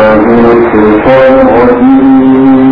وهو السميع العليم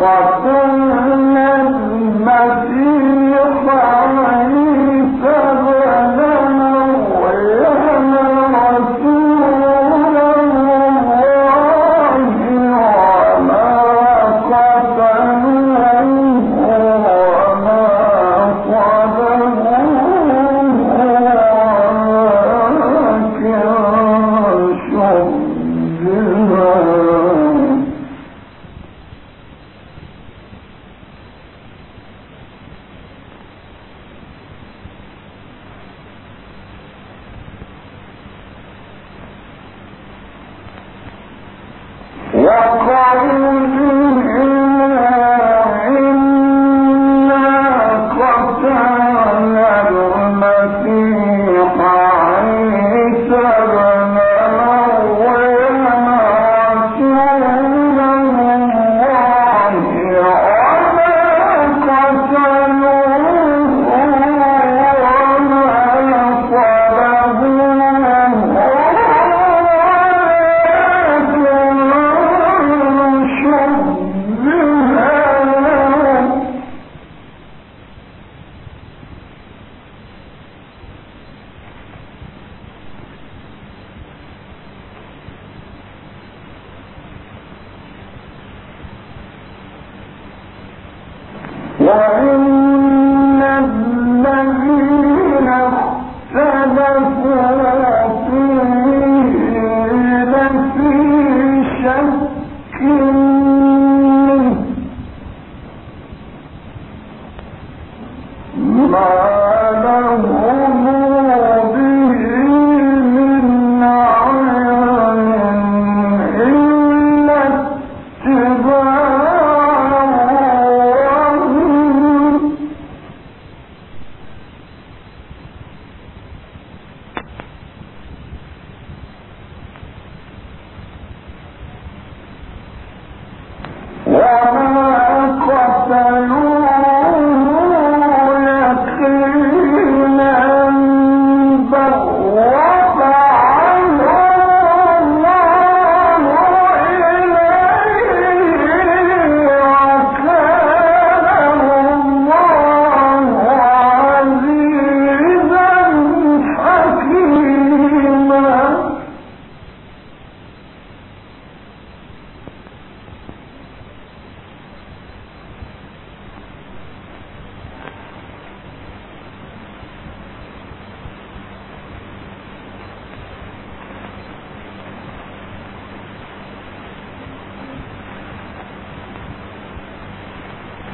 وقد وَإِنْ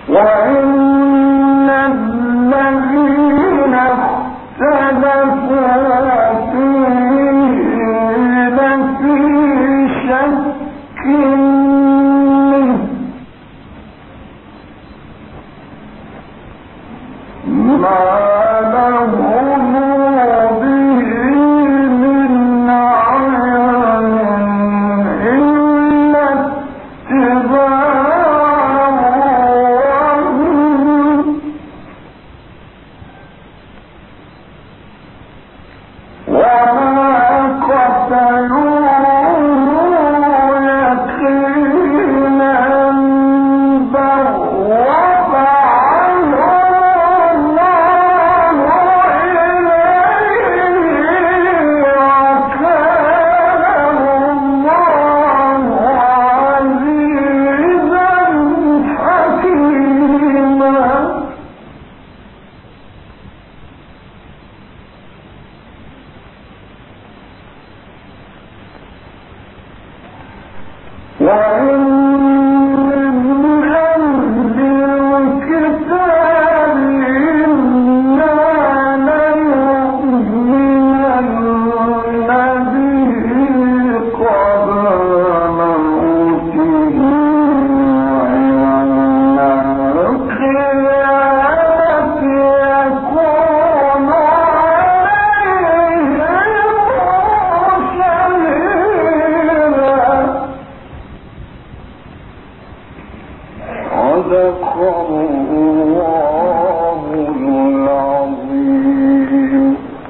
الله